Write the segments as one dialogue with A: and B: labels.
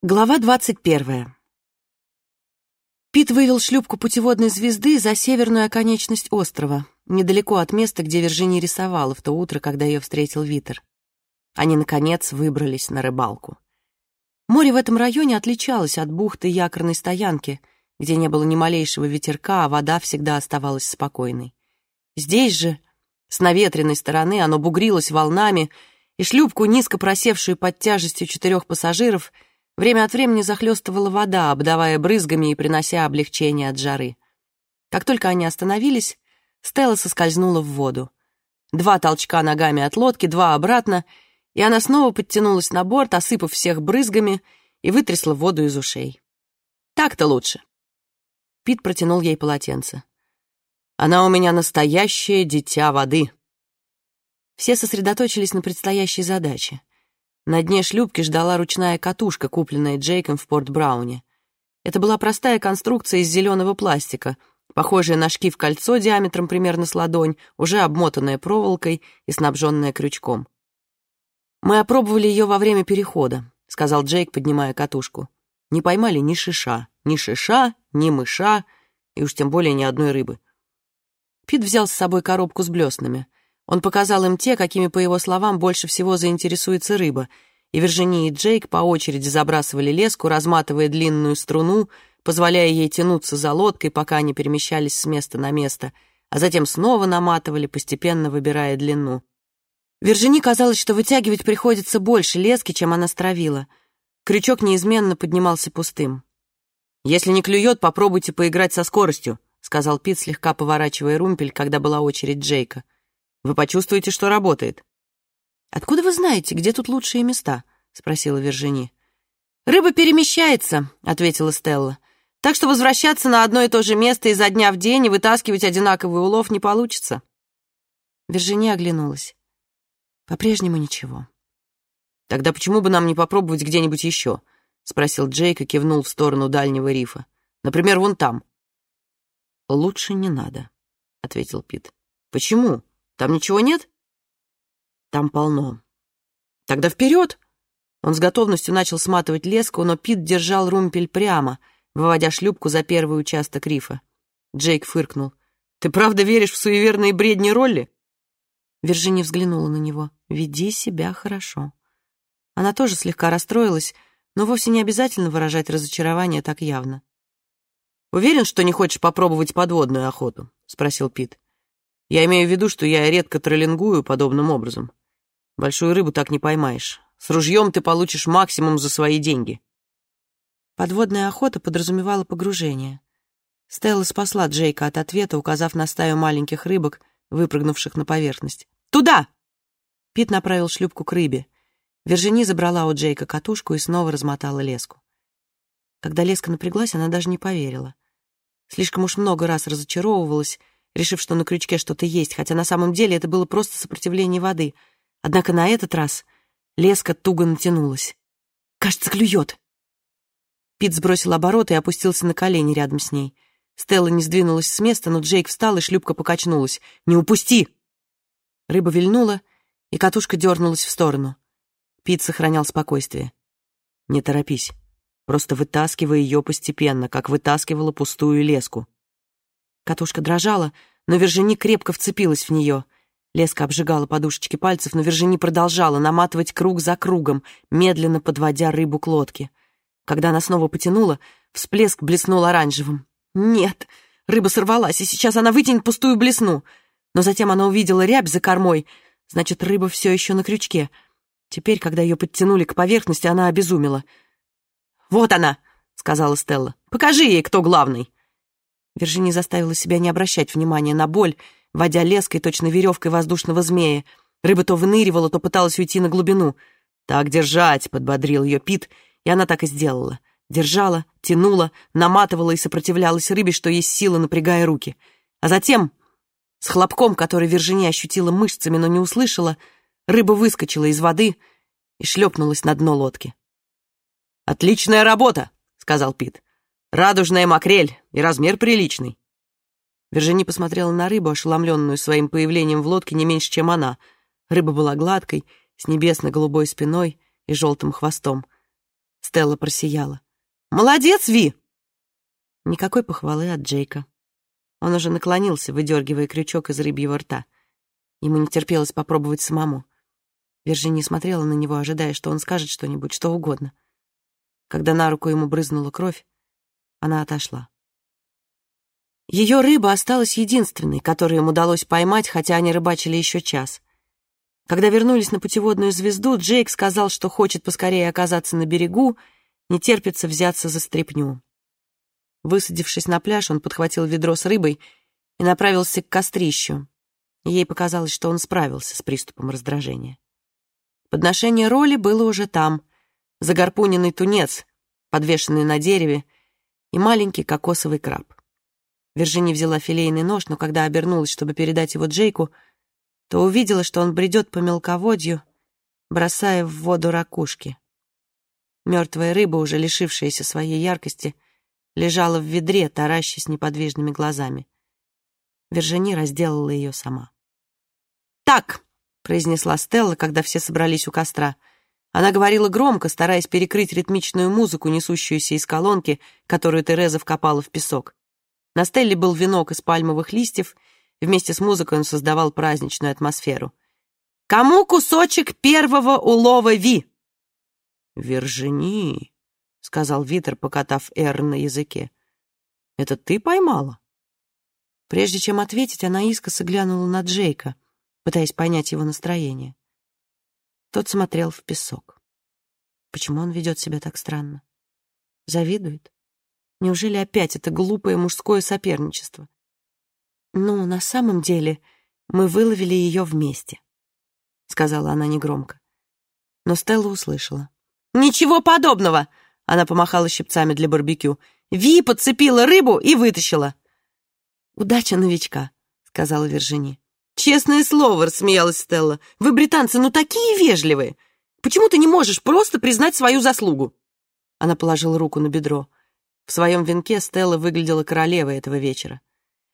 A: Глава двадцать первая. Пит вывел шлюпку путеводной звезды за северную оконечность острова, недалеко от места, где Виржини рисовала в то утро, когда ее встретил Витер. Они, наконец, выбрались на рыбалку. Море в этом районе отличалось от бухты якорной стоянки, где не было ни малейшего ветерка, а вода всегда оставалась спокойной. Здесь же, с наветренной стороны, оно бугрилось волнами, и шлюпку, низко просевшую под тяжестью четырех пассажиров — Время от времени захлестывала вода, обдавая брызгами и принося облегчение от жары. Как только они остановились, Стелла соскользнула в воду. Два толчка ногами от лодки, два обратно, и она снова подтянулась на борт, осыпав всех брызгами, и вытрясла воду из ушей. «Так-то лучше». Пит протянул ей полотенце. «Она у меня настоящее дитя воды». Все сосредоточились на предстоящей задаче. На дне шлюпки ждала ручная катушка, купленная Джейком в Порт-Брауне. Это была простая конструкция из зеленого пластика, похожая на шкив кольцо диаметром примерно с ладонь, уже обмотанная проволокой и снабженная крючком. «Мы опробовали ее во время перехода», — сказал Джейк, поднимая катушку. «Не поймали ни шиша, ни шиша, ни мыша, и уж тем более ни одной рыбы». Пит взял с собой коробку с блеснами — он показал им те, какими, по его словам, больше всего заинтересуется рыба, и Виржини и Джейк по очереди забрасывали леску, разматывая длинную струну, позволяя ей тянуться за лодкой, пока они перемещались с места на место, а затем снова наматывали, постепенно выбирая длину. Виржини казалось, что вытягивать приходится больше лески, чем она стравила. Крючок неизменно поднимался пустым. «Если не клюет, попробуйте поиграть со скоростью», — сказал Пит, слегка поворачивая румпель, когда была очередь Джейка. Вы почувствуете, что работает. «Откуда вы знаете, где тут лучшие места?» — спросила Вержини. «Рыба перемещается», — ответила Стелла. «Так что возвращаться на одно и то же место изо дня в день и вытаскивать одинаковый улов не получится». Вержини оглянулась. «По-прежнему ничего». «Тогда почему бы нам не попробовать где-нибудь еще?» — спросил Джейк и кивнул в сторону дальнего рифа. «Например, вон там». «Лучше не надо», — ответил Пит. «Почему?» Там ничего нет? Там полно. Тогда вперед! Он с готовностью начал сматывать леску, но Пит держал румпель прямо, выводя шлюпку за первый участок рифа. Джейк фыркнул. «Ты правда веришь в суеверные бредни Ролли?» Виржини взглянула на него. «Веди себя хорошо». Она тоже слегка расстроилась, но вовсе не обязательно выражать разочарование так явно. «Уверен, что не хочешь попробовать подводную охоту?» — спросил Пит. Я имею в виду, что я редко троллингую подобным образом. Большую рыбу так не поймаешь. С ружьем ты получишь максимум за свои деньги. Подводная охота подразумевала погружение. Стелла спасла Джейка от ответа, указав на стаю маленьких рыбок, выпрыгнувших на поверхность. «Туда!» Пит направил шлюпку к рыбе. Вержини забрала у Джейка катушку и снова размотала леску. Когда леска напряглась, она даже не поверила. Слишком уж много раз разочаровывалась, решив, что на крючке что-то есть, хотя на самом деле это было просто сопротивление воды. Однако на этот раз леска туго натянулась. «Кажется, клюет!» Пит сбросил обороты и опустился на колени рядом с ней. Стелла не сдвинулась с места, но Джейк встал, и шлюпка покачнулась. «Не упусти!» Рыба вильнула, и катушка дернулась в сторону. Пит сохранял спокойствие. «Не торопись. Просто вытаскивай ее постепенно, как вытаскивала пустую леску. Катушка дрожала, но Вержини крепко вцепилась в нее. Леска обжигала подушечки пальцев, но Вержини продолжала наматывать круг за кругом, медленно подводя рыбу к лодке. Когда она снова потянула, всплеск блеснул оранжевым. «Нет!» Рыба сорвалась, и сейчас она вытянет пустую блесну. Но затем она увидела рябь за кормой. Значит, рыба все еще на крючке. Теперь, когда ее подтянули к поверхности, она обезумела. «Вот она!» — сказала Стелла. «Покажи ей, кто главный!» Виржини заставила себя не обращать внимания на боль, водя леской, точно веревкой воздушного змея. Рыба то выныривала, то пыталась уйти на глубину. «Так держать!» — подбодрил ее Пит, и она так и сделала. Держала, тянула, наматывала и сопротивлялась рыбе, что есть сила, напрягая руки. А затем, с хлопком, который Виржини ощутила мышцами, но не услышала, рыба выскочила из воды и шлепнулась на дно лодки. «Отличная работа!» — сказал Пит. Радужная макрель и размер приличный. Вержини посмотрела на рыбу, ошеломленную своим появлением в лодке не меньше, чем она. Рыба была гладкой, с небесно-голубой спиной и желтым хвостом. Стелла просияла. «Молодец, Ви!» Никакой похвалы от Джейка. Он уже наклонился, выдергивая крючок из рыбьего рта. Ему не терпелось попробовать самому. Виржиния смотрела на него, ожидая, что он скажет что-нибудь, что угодно. Когда на руку ему брызнула кровь, она отошла. Ее рыба осталась единственной, которую им удалось поймать, хотя они рыбачили еще час. Когда вернулись на путеводную звезду, Джейк сказал, что хочет поскорее оказаться на берегу, не терпится взяться за стряпню. Высадившись на пляж, он подхватил ведро с рыбой и направился к кострищу. Ей показалось, что он справился с приступом раздражения. Подношение роли было уже там. Загорпуненный тунец, подвешенный на дереве, и маленький кокосовый краб. Виржини взяла филейный нож, но когда обернулась, чтобы передать его Джейку, то увидела, что он бредет по мелководью, бросая в воду ракушки. Мертвая рыба, уже лишившаяся своей яркости, лежала в ведре, таращась неподвижными глазами. Вержини разделала ее сама. «Так!» — произнесла Стелла, когда все собрались у костра. Она говорила громко, стараясь перекрыть ритмичную музыку, несущуюся из колонки, которую Тереза вкопала в песок. На Стелле был венок из пальмовых листьев, вместе с музыкой он создавал праздничную атмосферу. «Кому кусочек первого улова Ви?»
B: «Вержини», — сказал Витер, покатав «Р» на языке. «Это ты поймала?»
A: Прежде чем ответить, она искоса глянула на Джейка, пытаясь понять его настроение. Тот смотрел в песок. Почему он ведет себя так странно? Завидует? Неужели опять это глупое мужское соперничество? «Ну, на самом деле, мы выловили ее вместе», — сказала она негромко. Но Стелла услышала.
C: «Ничего подобного!» — она помахала щипцами для барбекю. «Ви подцепила рыбу и вытащила!»
A: «Удача новичка», — сказала Вержини.
C: «Честное слово», — рассмеялась Стелла. «Вы, британцы, ну такие вежливые! Почему ты не можешь просто признать свою заслугу?»
A: Она положила руку на бедро. В своем венке Стелла выглядела королевой этого вечера.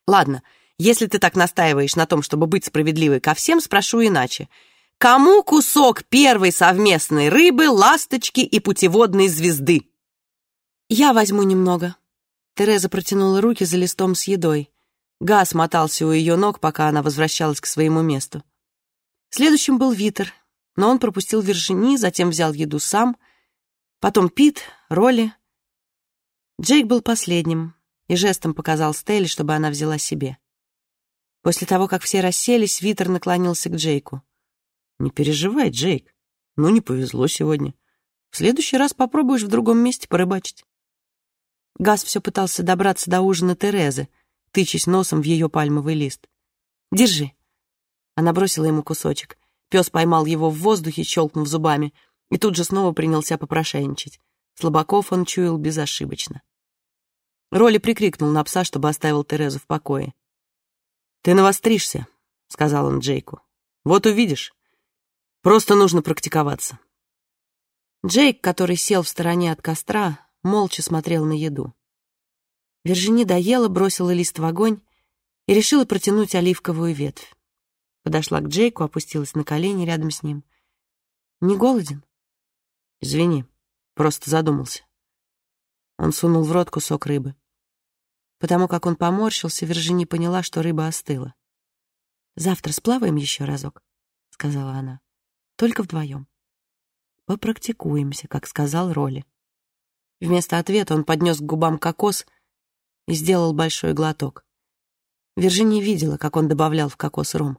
C: «Ладно, если ты так настаиваешь на том, чтобы быть справедливой ко всем, спрошу иначе. Кому кусок первой совместной рыбы, ласточки и путеводной звезды?»
A: «Я возьму немного». Тереза протянула руки за листом с едой. Газ мотался у ее ног, пока она возвращалась к своему месту. Следующим был Витер, но он пропустил Виржини, затем взял еду сам, потом Пит, Ролли. Джейк был последним и жестом показал Стелле, чтобы она взяла себе. После того, как все расселись, Витер наклонился к Джейку.
B: «Не переживай, Джейк. Ну, не повезло сегодня. В следующий раз попробуешь в другом месте порыбачить».
A: Газ все пытался добраться до ужина Терезы — тычась носом в ее пальмовый лист. «Держи». Она бросила ему кусочек. Пес поймал его в воздухе, щелкнув зубами, и тут же снова принялся попрошайничать. Слабаков он чуял безошибочно. Роли прикрикнул на пса, чтобы оставил Терезу в покое.
B: «Ты навостришься», — сказал он Джейку. «Вот увидишь. Просто нужно практиковаться».
A: Джейк, который сел в стороне от костра, молча смотрел на еду. Вержини доела, бросила лист в огонь и решила протянуть оливковую ветвь. Подошла к Джейку, опустилась на колени рядом с ним. «Не голоден?»
B: «Извини, просто задумался».
A: Он сунул в рот кусок рыбы. Потому как он поморщился, Вержини поняла, что рыба остыла. «Завтра сплаваем еще разок», — сказала она. «Только вдвоем. Попрактикуемся, как сказал Роли». Вместо ответа он поднес к губам кокос и сделал большой глоток. Виржиния видела, как он добавлял в кокос ром.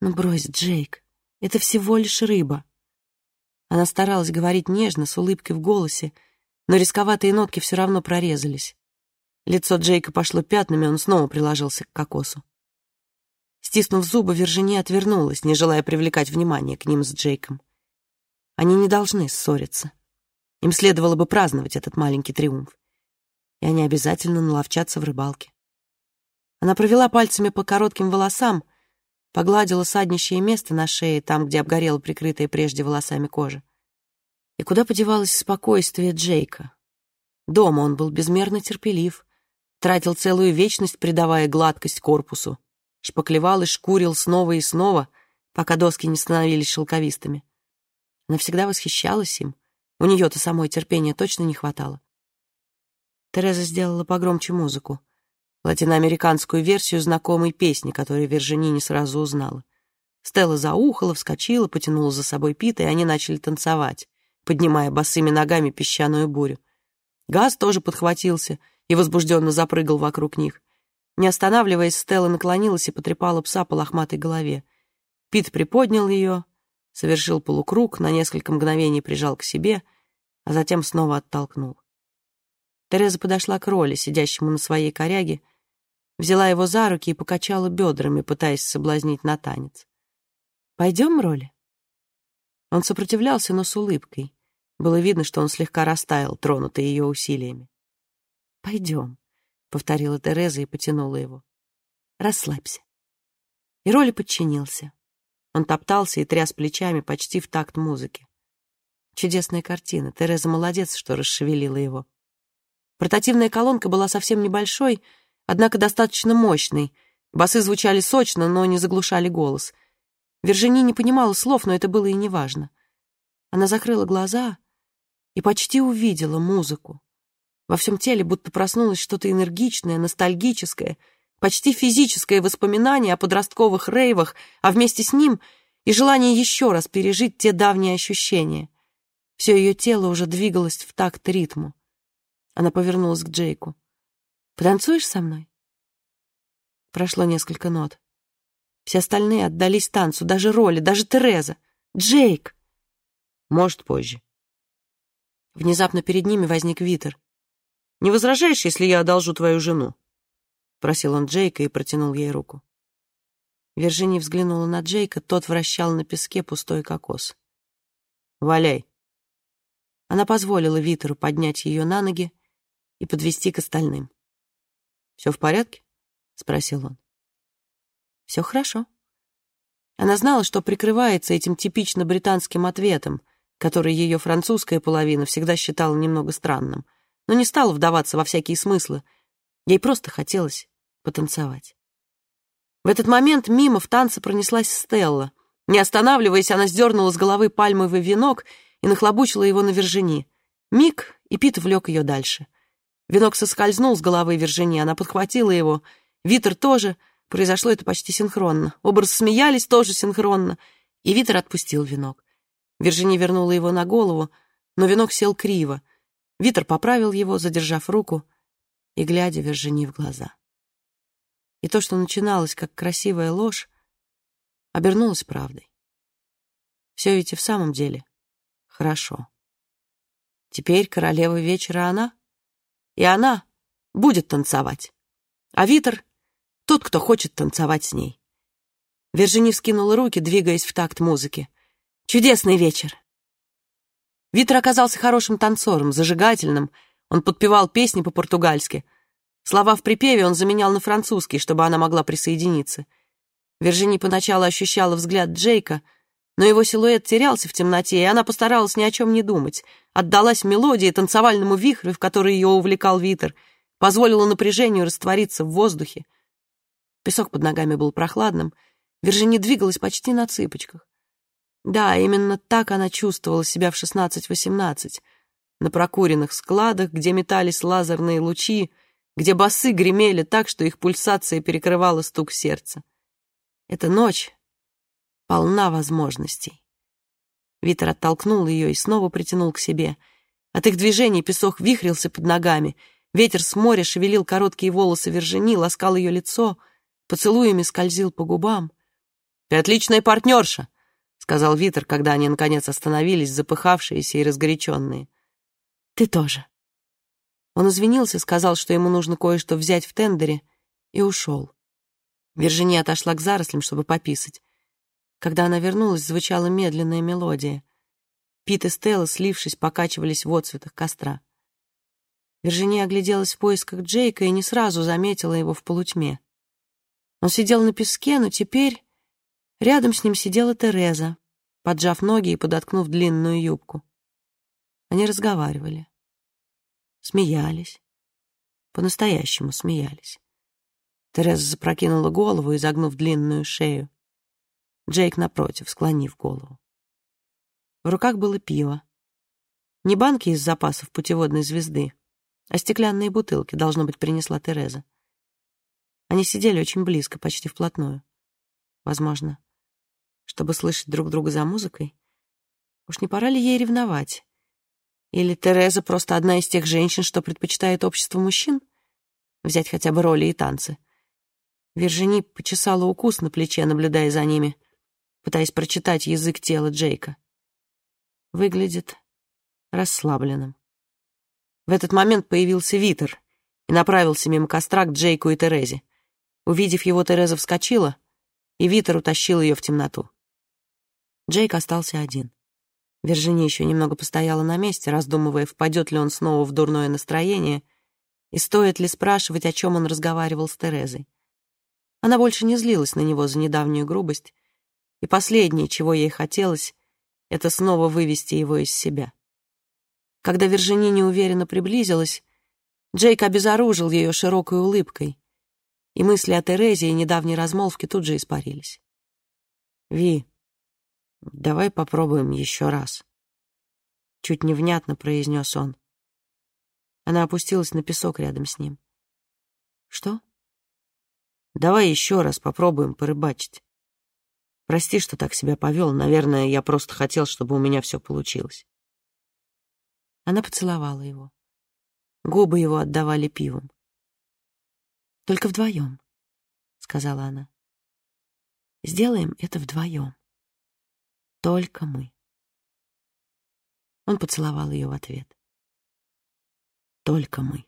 A: «Ну брось, Джейк, это всего лишь рыба». Она старалась говорить нежно, с улыбкой в голосе, но рисковатые нотки все равно прорезались. Лицо Джейка пошло пятнами, он снова приложился к кокосу. Стиснув зубы, Виржиния отвернулась, не желая привлекать внимание к ним с Джейком. Они не должны ссориться. Им следовало бы праздновать этот маленький триумф и они обязательно наловчатся в рыбалке. Она провела пальцами по коротким волосам, погладила саднищее место на шее, там, где обгорела прикрытая прежде волосами кожа. И куда подевалось спокойствие Джейка? Дома он был безмерно терпелив, тратил целую вечность, придавая гладкость корпусу, шпаклевал и шкурил снова и снова, пока доски не становились шелковистыми. Она всегда восхищалась им, У нее-то самой терпения точно не хватало. Тереза сделала погромче музыку, латиноамериканскую версию знакомой песни, которую Вержини не сразу узнала. Стелла заухала, вскочила, потянула за собой Пита, и они начали танцевать, поднимая босыми ногами песчаную бурю. Газ тоже подхватился и возбужденно запрыгал вокруг них. Не останавливаясь, Стелла наклонилась и потрепала пса по лохматой голове. Пит приподнял ее, совершил полукруг, на несколько мгновений прижал к себе, а затем снова оттолкнул. Тереза подошла к Роле, сидящему на своей коряге, взяла его за руки и покачала бедрами, пытаясь соблазнить на танец. «Пойдем, Роли?» Он сопротивлялся, но с улыбкой. Было видно, что он слегка растаял, тронутый ее усилиями. «Пойдем», — повторила Тереза и потянула его. «Расслабься». И Роли подчинился. Он топтался и тряс плечами почти в такт музыки. Чудесная картина. Тереза молодец, что расшевелила его. Портативная колонка была совсем небольшой, однако достаточно мощной. Басы звучали сочно, но не заглушали голос. Вержини не понимала слов, но это было и неважно. Она закрыла глаза и почти увидела музыку. Во всем теле будто проснулось что-то энергичное, ностальгическое, почти физическое воспоминание о подростковых рейвах, а вместе с ним и желание еще раз пережить те давние ощущения. Все ее тело уже двигалось в такт ритму. Она повернулась к Джейку. «Потанцуешь со мной?» Прошло несколько нот. Все остальные отдались танцу, даже Роли, даже Тереза. «Джейк!»
B: «Может, позже».
A: Внезапно перед ними возник Витер.
B: «Не возражаешь, если я одолжу твою жену?» Просил он Джейка и протянул ей руку.
A: Вержини взглянула на Джейка, тот вращал на песке пустой кокос.
B: «Валяй».
A: Она позволила Витеру поднять ее на ноги, и подвести к остальным.
B: «Все в порядке?» — спросил он.
A: «Все хорошо». Она знала, что прикрывается этим типично британским ответом, который ее французская половина всегда считала немного странным, но не стала вдаваться во всякие смыслы. Ей просто хотелось потанцевать. В этот момент мимо в танце пронеслась Стелла. Не останавливаясь, она сдернула с головы пальмовый венок и нахлобучила его на вержини. Миг, и Пит влек ее дальше — Венок соскользнул с головы Виржини, она подхватила его. Витер тоже. Произошло это почти синхронно. Оба смеялись тоже синхронно. И Витер отпустил венок. Виржини вернула его на голову, но венок сел криво. Витер поправил его, задержав руку и глядя Виржини в глаза. И то, что начиналось как красивая ложь, обернулось правдой. Все ведь и в самом деле хорошо. Теперь королева вечера она — и она будет танцевать. А Витер — тот, кто хочет танцевать с ней. Вержини вскинула руки, двигаясь в такт музыки. «Чудесный вечер!» Витер оказался хорошим танцором, зажигательным. Он подпевал песни по-португальски. Слова в припеве он заменял на французский, чтобы она могла присоединиться. Вержини поначалу ощущала взгляд Джейка — но его силуэт терялся в темноте, и она постаралась ни о чем не думать, отдалась мелодии, танцевальному вихрю, в который ее увлекал Витер, позволила напряжению раствориться в воздухе. Песок под ногами был прохладным, Вержини двигалась почти на цыпочках. Да, именно так она чувствовала себя в 16-18, на прокуренных складах, где метались лазерные лучи, где басы гремели так, что их пульсация перекрывала стук сердца. Эта ночь полна возможностей. Витер оттолкнул ее и снова притянул к себе. От их движений песок вихрился под ногами. Ветер с моря шевелил короткие волосы Вержини, ласкал ее лицо, поцелуями скользил по губам. «Ты отличная партнерша!» — сказал Витер, когда они, наконец, остановились, запыхавшиеся и разгоряченные. «Ты тоже». Он извинился, сказал, что ему нужно кое-что взять в тендере, и ушел. Виржиния отошла к зарослям, чтобы пописать. Когда она вернулась, звучала медленная мелодия. Пит и Стелла, слившись, покачивались в отцветах костра. Виржиния огляделась в поисках Джейка и не сразу заметила его в полутьме. Он сидел на песке, но теперь рядом с ним сидела Тереза, поджав ноги и подоткнув длинную юбку. Они разговаривали, смеялись, по-настоящему смеялись. Тереза запрокинула голову, изогнув длинную шею. Джейк напротив, склонив голову. В руках было пиво. Не банки из запасов путеводной звезды, а стеклянные бутылки, должно быть, принесла Тереза. Они сидели очень близко, почти вплотную. Возможно, чтобы слышать друг друга за музыкой. Уж не пора ли ей ревновать? Или Тереза просто одна из тех женщин, что предпочитает общество мужчин? Взять хотя бы роли и танцы. Виржини почесала укус на плече, наблюдая за ними, пытаясь прочитать язык тела Джейка. Выглядит расслабленным. В этот момент появился Витер и направился мимо костра к Джейку и Терезе. Увидев его, Тереза вскочила, и Витер утащил ее в темноту. Джейк остался один. Виржиния еще немного постояла на месте, раздумывая, впадет ли он снова в дурное настроение и стоит ли спрашивать, о чем он разговаривал с Терезой. Она больше не злилась на него за недавнюю грубость, и последнее, чего ей хотелось, это снова вывести его из себя. Когда Виржини неуверенно приблизилась, Джейк обезоружил ее широкой улыбкой, и мысли о Терезе и недавней размолвке тут же испарились. «Ви, давай попробуем еще раз», — чуть невнятно произнес он. Она опустилась на песок рядом с ним. «Что?» «Давай еще раз попробуем порыбачить. Прости, что так себя повел. Наверное, я просто хотел, чтобы у меня все получилось». Она поцеловала его. Губы его отдавали пивом. Только вдвоем, сказала она. Сделаем это вдвоем. Только мы. Он поцеловал ее в ответ. Только мы.